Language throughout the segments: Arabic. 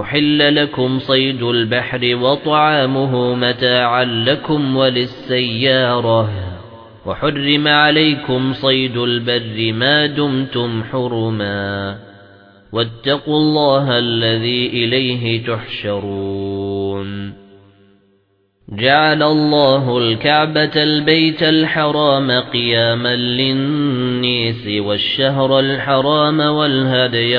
أحل لكم صيد البحر وطعامه متاعا لكم وللسيارة وحرم عليكم صيد البر ما دمتم حرما واتقوا الله الذي إليه تحشرون جعل الله الكعبة البيت الحرام قياما للنيس والشهر الحرام والهدي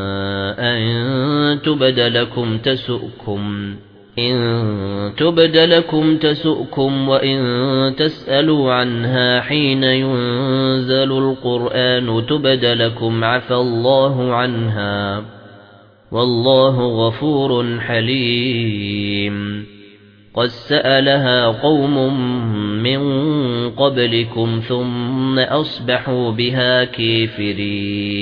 تبد لكم تسؤكم إن تبد لكم تسؤكم وإن تسألوا عنها حين ينزل القرآن تبد لكم عفى الله عنها. والله غفور حليم. قد سألها قوم من قبلكم ثم أصبحوا بها كافرين.